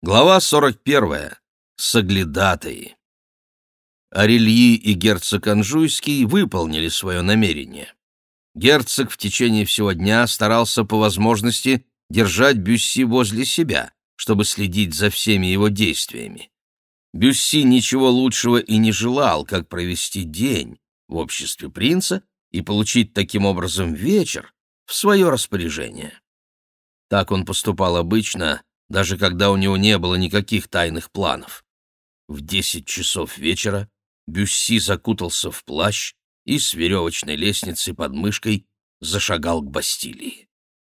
Глава 41. Соглядатаи. Арельи и герцог Анжуйский выполнили свое намерение. Герцог в течение всего дня старался по возможности держать Бюсси возле себя, чтобы следить за всеми его действиями. Бюсси ничего лучшего и не желал, как провести день в обществе принца и получить таким образом вечер в свое распоряжение. Так он поступал обычно, даже когда у него не было никаких тайных планов. В десять часов вечера Бюсси закутался в плащ и с веревочной лестницей под мышкой зашагал к Бастилии.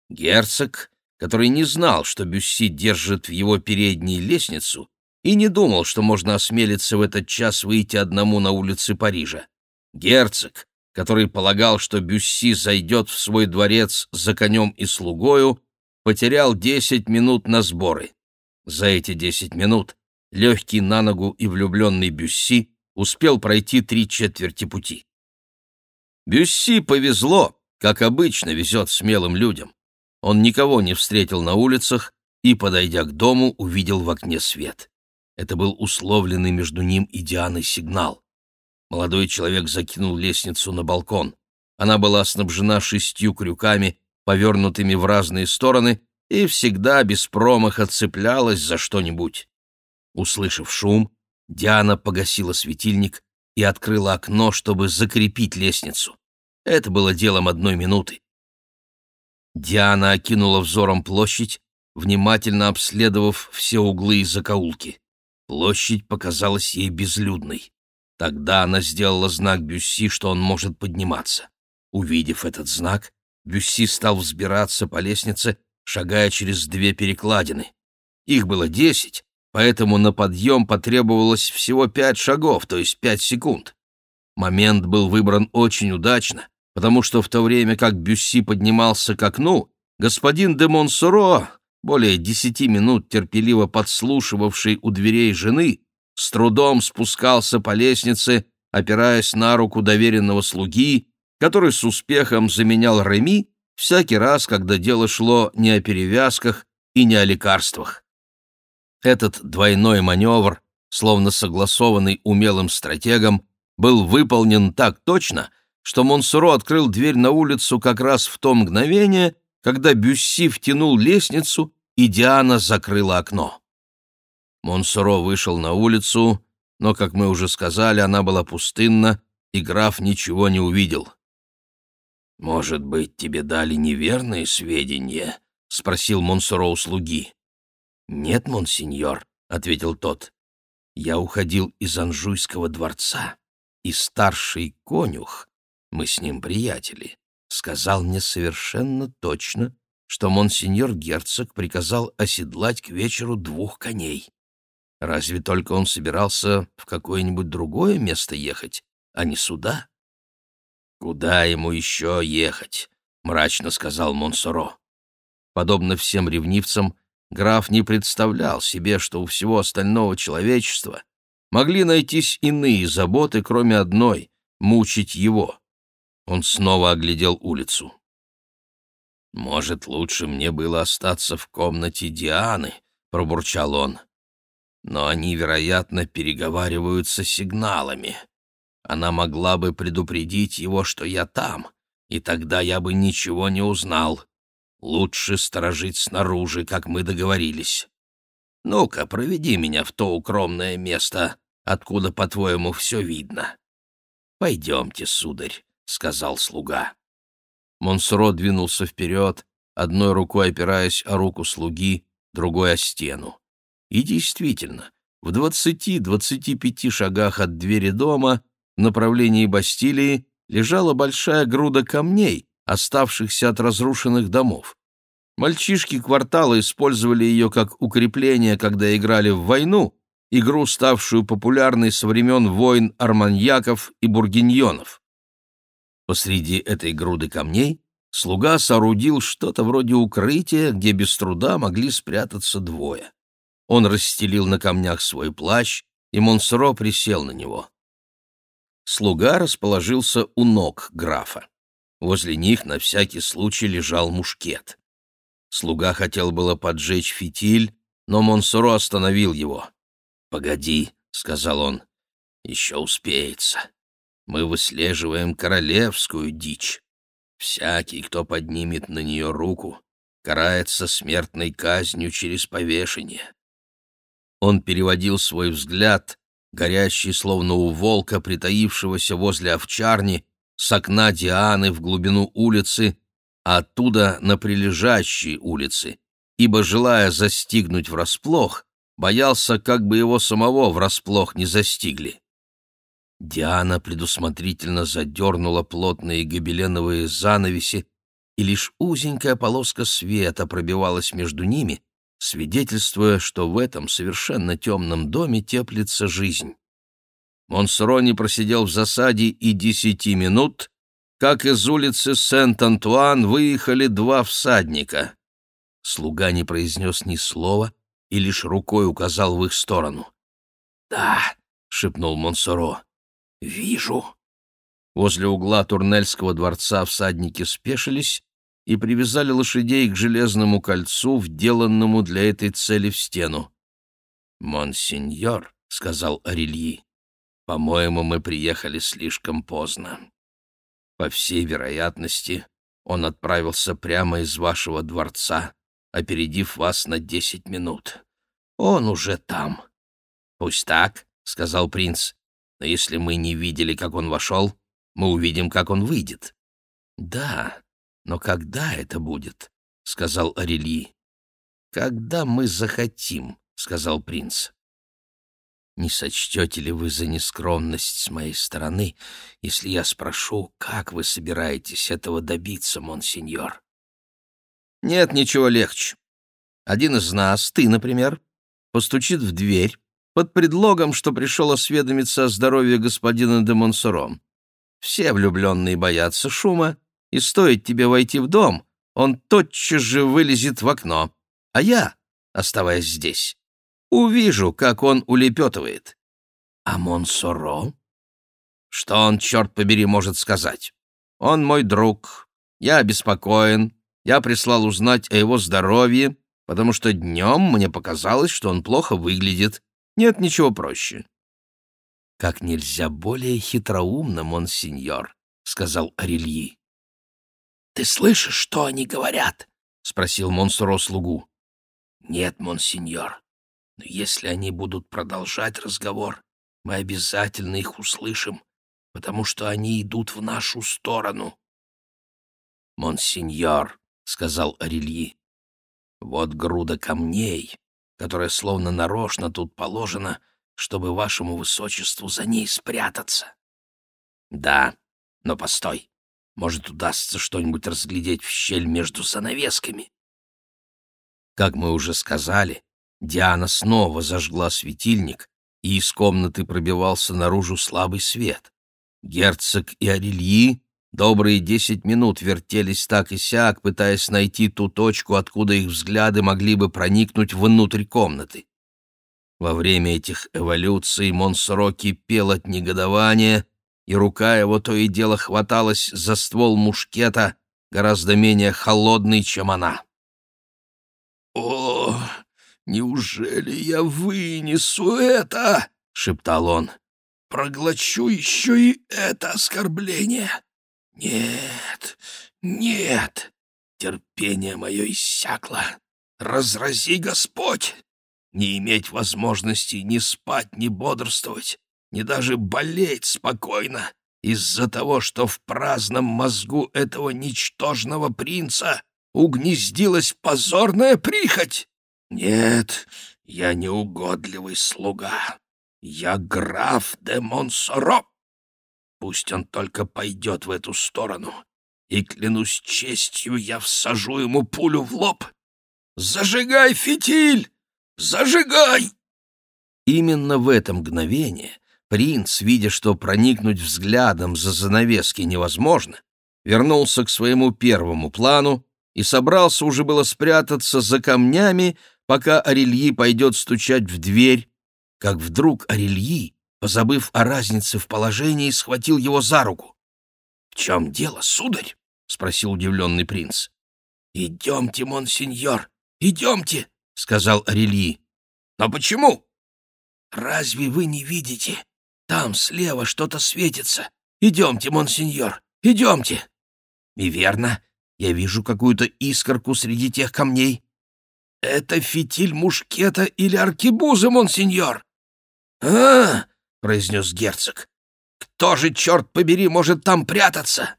Герцог, который не знал, что Бюсси держит в его передней лестницу, и не думал, что можно осмелиться в этот час выйти одному на улицы Парижа. Герцог, который полагал, что Бюсси зайдет в свой дворец за конем и слугою, потерял десять минут на сборы. За эти десять минут легкий на ногу и влюбленный Бюсси успел пройти три четверти пути. Бюсси повезло, как обычно везет смелым людям. Он никого не встретил на улицах и, подойдя к дому, увидел в окне свет. Это был условленный между ним и Дианой сигнал. Молодой человек закинул лестницу на балкон. Она была снабжена шестью крюками повернутыми в разные стороны, и всегда без промаха цеплялась за что-нибудь. Услышав шум, Диана погасила светильник и открыла окно, чтобы закрепить лестницу. Это было делом одной минуты. Диана окинула взором площадь, внимательно обследовав все углы и закоулки. Площадь показалась ей безлюдной. Тогда она сделала знак Бюсси, что он может подниматься. Увидев этот знак, Бюсси стал взбираться по лестнице, шагая через две перекладины. Их было десять, поэтому на подъем потребовалось всего пять шагов, то есть пять секунд. Момент был выбран очень удачно, потому что в то время как Бюсси поднимался к окну, господин де Монсоро, более десяти минут терпеливо подслушивавший у дверей жены, с трудом спускался по лестнице, опираясь на руку доверенного слуги который с успехом заменял Реми всякий раз, когда дело шло не о перевязках и не о лекарствах. Этот двойной маневр, словно согласованный умелым стратегом, был выполнен так точно, что Монсуро открыл дверь на улицу как раз в то мгновение, когда Бюсси втянул лестницу, и Диана закрыла окно. Монсуро вышел на улицу, но, как мы уже сказали, она была пустынна, и граф ничего не увидел. «Может быть, тебе дали неверные сведения?» — спросил Монсоро у слуги. «Нет, монсеньор», — ответил тот. «Я уходил из Анжуйского дворца, и старший конюх, мы с ним приятели, сказал мне совершенно точно, что монсеньор герцог приказал оседлать к вечеру двух коней. Разве только он собирался в какое-нибудь другое место ехать, а не сюда?» «Куда ему еще ехать?» — мрачно сказал Монсоро. Подобно всем ревнивцам, граф не представлял себе, что у всего остального человечества могли найтись иные заботы, кроме одной — мучить его. Он снова оглядел улицу. «Может, лучше мне было остаться в комнате Дианы», — пробурчал он. «Но они, вероятно, переговариваются сигналами. Она могла бы предупредить его, что я там, и тогда я бы ничего не узнал. Лучше сторожить снаружи, как мы договорились. Ну-ка, проведи меня в то укромное место, откуда, по-твоему, все видно. Пойдемте, сударь, — сказал слуга. Монсоро двинулся вперед, одной рукой опираясь о руку слуги, другой — о стену. И действительно, в двадцати-двадцати пяти шагах от двери дома направлении Бастилии лежала большая груда камней, оставшихся от разрушенных домов. Мальчишки квартала использовали ее как укрепление, когда играли в войну, игру, ставшую популярной со времен войн арманьяков и бургиньонов. Посреди этой груды камней слуга соорудил что-то вроде укрытия, где без труда могли спрятаться двое. Он расстелил на камнях свой плащ, и Монсоро присел на него. Слуга расположился у ног графа. Возле них на всякий случай лежал мушкет. Слуга хотел было поджечь фитиль, но Монсоро остановил его. «Погоди», — сказал он, — «еще успеется. Мы выслеживаем королевскую дичь. Всякий, кто поднимет на нее руку, карается смертной казнью через повешение». Он переводил свой взгляд, горящий словно у волка, притаившегося возле овчарни, с окна Дианы в глубину улицы, а оттуда на прилежащие улицы, ибо, желая застигнуть врасплох, боялся, как бы его самого врасплох не застигли. Диана предусмотрительно задернула плотные гобеленовые занавеси, и лишь узенькая полоска света пробивалась между ними, свидетельствуя, что в этом совершенно темном доме теплится жизнь. Монсоро просидел в засаде и десяти минут, как из улицы Сент-Антуан выехали два всадника. Слуга не произнес ни слова, и лишь рукой указал в их сторону. «Да», — шепнул Монсоро, — «вижу». Возле угла Турнельского дворца всадники спешились и привязали лошадей к железному кольцу, вделанному для этой цели в стену. «Монсеньор», — сказал Арельи, — «по-моему, мы приехали слишком поздно. По всей вероятности, он отправился прямо из вашего дворца, опередив вас на десять минут. Он уже там. Пусть так, сказал принц. Но если мы не видели, как он вошел, мы увидим, как он выйдет. Да, но когда это будет? сказал Арели. Когда мы захотим, сказал принц. Не сочтете ли вы за нескромность с моей стороны, если я спрошу, как вы собираетесь этого добиться, монсеньор? Нет ничего легче. Один из нас, ты, например, постучит в дверь под предлогом, что пришел осведомиться о здоровье господина де Монсоро. Все влюбленные боятся шума, и стоит тебе войти в дом, он тотчас же вылезет в окно. А я, оставаясь здесь, увижу, как он улепетывает. А Монсоро? Что он, черт побери, может сказать? Он мой друг, я обеспокоен, я прислал узнать о его здоровье, потому что днем мне показалось, что он плохо выглядит. Нет ничего проще. — Как нельзя более хитроумно, монсеньор, — сказал Арельи. — Ты слышишь, что они говорят? — спросил Монсоро слугу. — Нет, монсеньор, но если они будут продолжать разговор, мы обязательно их услышим, потому что они идут в нашу сторону. — Монсеньор, — сказал Арельи. «Вот груда камней, которая словно нарочно тут положена, чтобы вашему высочеству за ней спрятаться». «Да, но постой, может, удастся что-нибудь разглядеть в щель между занавесками». Как мы уже сказали, Диана снова зажгла светильник, и из комнаты пробивался наружу слабый свет. Герцог и Арельи Добрые десять минут вертелись так и сяк, пытаясь найти ту точку, откуда их взгляды могли бы проникнуть внутрь комнаты. Во время этих эволюций Монсоро кипел от негодования, и рука его то и дело хваталась за ствол мушкета, гораздо менее холодный, чем она. «О, неужели я вынесу это?» — шептал он. «Проглочу еще и это оскорбление!» Нет, нет, терпение мое иссякло. Разрази, Господь! Не иметь возможности ни спать, ни бодрствовать, ни даже болеть спокойно из-за того, что в праздном мозгу этого ничтожного принца угнездилась позорная прихоть. Нет, я неугодливый слуга. Я граф де Монсоро. Пусть он только пойдет в эту сторону, и, клянусь честью, я всажу ему пулю в лоб. Зажигай фитиль! Зажигай!» Именно в это мгновение принц, видя, что проникнуть взглядом за занавески невозможно, вернулся к своему первому плану и собрался уже было спрятаться за камнями, пока Арельи пойдет стучать в дверь, как вдруг Арельи позабыв о разнице в положении, схватил его за руку. — В чем дело, сударь? — спросил удивленный принц. — Идемте, монсеньор, идемте, — сказал Арельи. «Но почему?» «Разве вы не видите? Там слева что-то светится. Идемте, монсеньор, идемте!» «И верно, я вижу какую-то искорку среди тех камней. Это фитиль мушкета или аркебуза, монсеньор?» «А!» — произнес герцог. «Кто же, черт побери, может там прятаться?»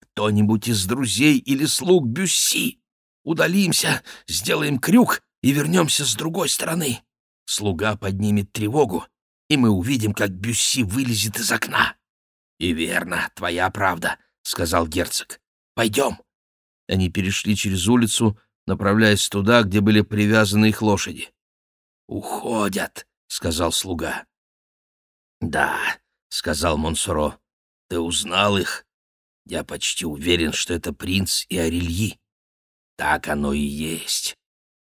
«Кто-нибудь из друзей или слуг Бюсси. Удалимся, сделаем крюк и вернемся с другой стороны. Слуга поднимет тревогу, и мы увидим, как Бюсси вылезет из окна». «И верно, твоя правда», — сказал герцог. «Пойдем». Они перешли через улицу, направляясь туда, где были привязаны их лошади. «Уходят», — сказал слуга. «Да», — сказал Монсоро, — «ты узнал их? Я почти уверен, что это принц и Орельи. Так оно и есть.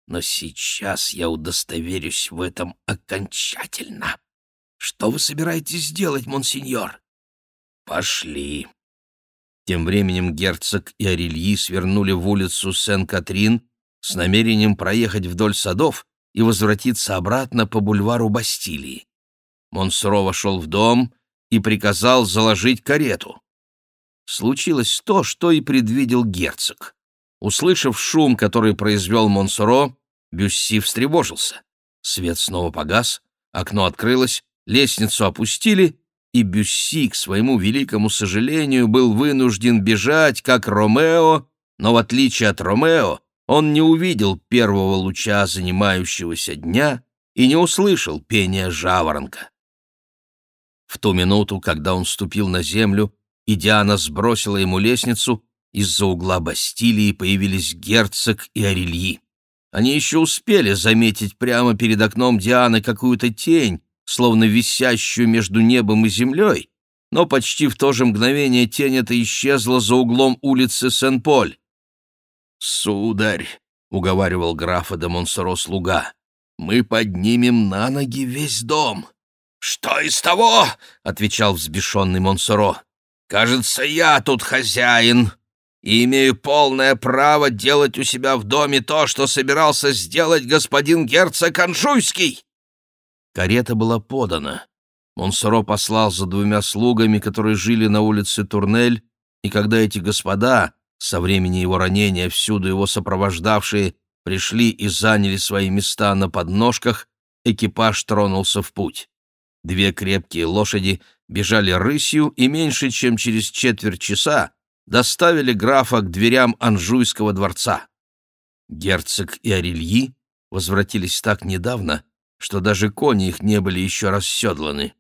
Но сейчас я удостоверюсь в этом окончательно. Что вы собираетесь делать, монсеньор?» «Пошли». Тем временем герцог и Орельи свернули в улицу Сен-Катрин с намерением проехать вдоль садов и возвратиться обратно по бульвару Бастилии. Монсоро вошел в дом и приказал заложить карету. Случилось то, что и предвидел герцог. Услышав шум, который произвел Монсоро, Бюсси встревожился. Свет снова погас, окно открылось, лестницу опустили, и Бюсси, к своему великому сожалению, был вынужден бежать, как Ромео, но в отличие от Ромео, он не увидел первого луча занимающегося дня и не услышал пения жаворонка. В ту минуту, когда он ступил на землю, и Диана сбросила ему лестницу, из-за угла Бастилии появились герцог и Орельи. Они еще успели заметить прямо перед окном Дианы какую-то тень, словно висящую между небом и землей, но почти в то же мгновение тень эта исчезла за углом улицы Сен-Поль. «Сударь», — уговаривал графа де Монсоро слуга, — «мы поднимем на ноги весь дом». «Что из того?» — отвечал взбешенный Монсоро. «Кажется, я тут хозяин и имею полное право делать у себя в доме то, что собирался сделать господин герцог Анжуйский». Карета была подана. Монсоро послал за двумя слугами, которые жили на улице Турнель, и когда эти господа, со времени его ранения всюду его сопровождавшие пришли и заняли свои места на подножках, экипаж тронулся в путь. Две крепкие лошади бежали рысью и меньше чем через четверть часа доставили графа к дверям Анжуйского дворца. Герцог и Орельи возвратились так недавно, что даже кони их не были еще расседланы.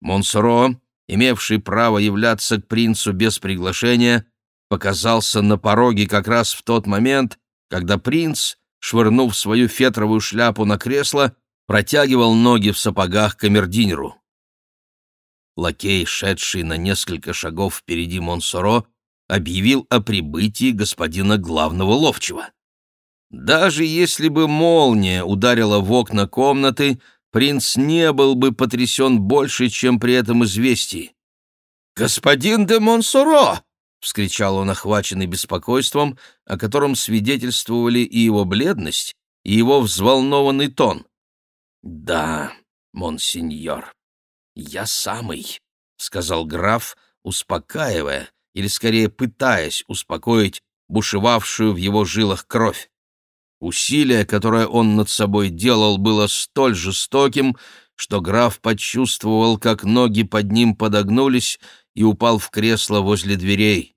Монсоро, имевший право являться к принцу без приглашения, показался на пороге как раз в тот момент, когда принц, швырнув свою фетровую шляпу на кресло, протягивал ноги в сапогах камердинеру. Лакей, шедший на несколько шагов впереди Монсоро, объявил о прибытии господина главного ловчего. Даже если бы молния ударила в окна комнаты, принц не был бы потрясен больше, чем при этом известии. «Господин де Монсоро!» — вскричал он, охваченный беспокойством, о котором свидетельствовали и его бледность, и его взволнованный тон. «Да, монсеньор, я самый», — сказал граф, успокаивая, или скорее пытаясь успокоить бушевавшую в его жилах кровь. Усилие, которое он над собой делал, было столь жестоким, что граф почувствовал, как ноги под ним подогнулись и упал в кресло возле дверей.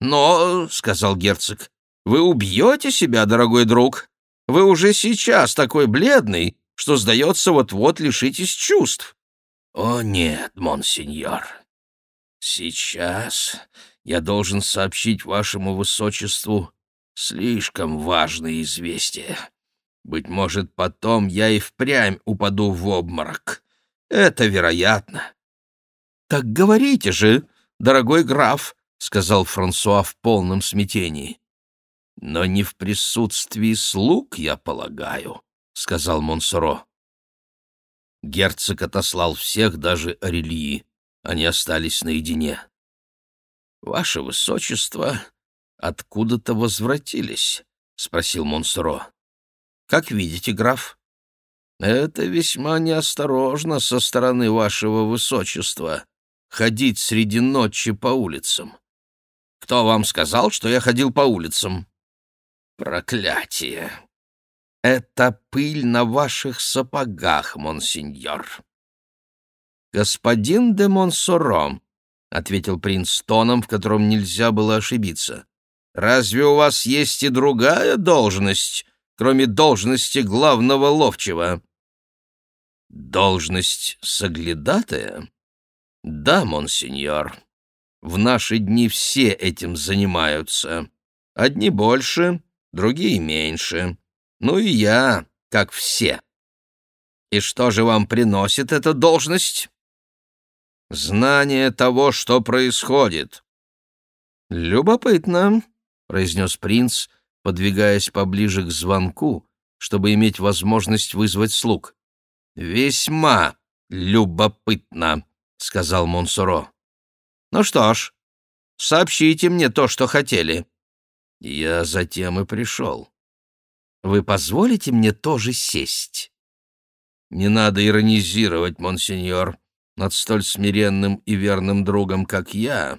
«Но, — сказал герцог, — вы убьете себя, дорогой друг. Вы уже сейчас такой бледный, что, сдается, вот-вот лишитесь чувств». «О нет, монсеньор, сейчас я должен сообщить вашему высочеству слишком важное известие. Быть может, потом я и впрямь упаду в обморок. Это вероятно. «Так говорите же, дорогой граф», — сказал Франсуа в полном смятении. «Но не в присутствии слуг, я полагаю», — сказал Монсоро. Герцог отослал всех, даже Орельи. Они остались наедине. «Ваше высочество откуда-то возвратились?» — спросил Монсоро. Как видите, граф, это весьма неосторожно со стороны вашего высочества ходить среди ночи по улицам. Кто вам сказал, что я ходил по улицам? Проклятие! Это пыль на ваших сапогах, монсеньор. Господин де Монсоро, — ответил принц тоном, в котором нельзя было ошибиться, — разве у вас есть и другая должность, кроме должности главного ловчего? Должность соглядатая? Да, монсеньор. В наши дни все этим занимаются. Одни больше, другие меньше. Ну и я, как все. И что же вам приносит эта должность? Знание того, что происходит. Любопытно, произнес принц, подвигаясь поближе к звонку, чтобы иметь возможность вызвать слуг. Весьма любопытно, сказал Монсоро. Ну что ж, сообщите мне то, что хотели. Я затем и пришел. Вы позволите мне тоже сесть? Не надо иронизировать, монсеньор, над столь смиренным и верным другом, как я,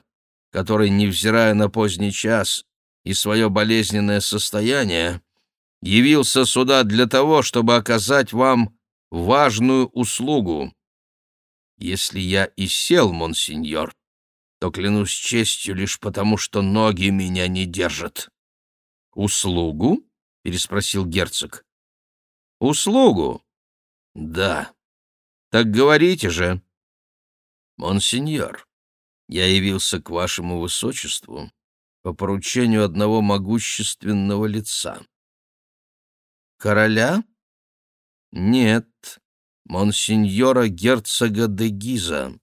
который, невзирая на поздний час и свое болезненное состояние, явился сюда для того, чтобы оказать вам важную услугу. Если я и сел, монсеньор, то клянусь честью лишь потому, что ноги меня не держат. «Услугу?» — переспросил герцог. «Услугу?» «Да». «Так говорите же». «Монсеньор, я явился к вашему высочеству по поручению одного могущественного лица». «Короля?» «Нет, монсеньора герцога де Гиза».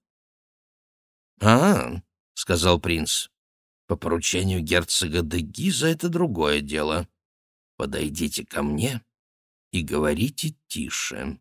«А, — сказал принц. «По поручению герцога де Гиза это другое дело. Подойдите ко мне и говорите тише».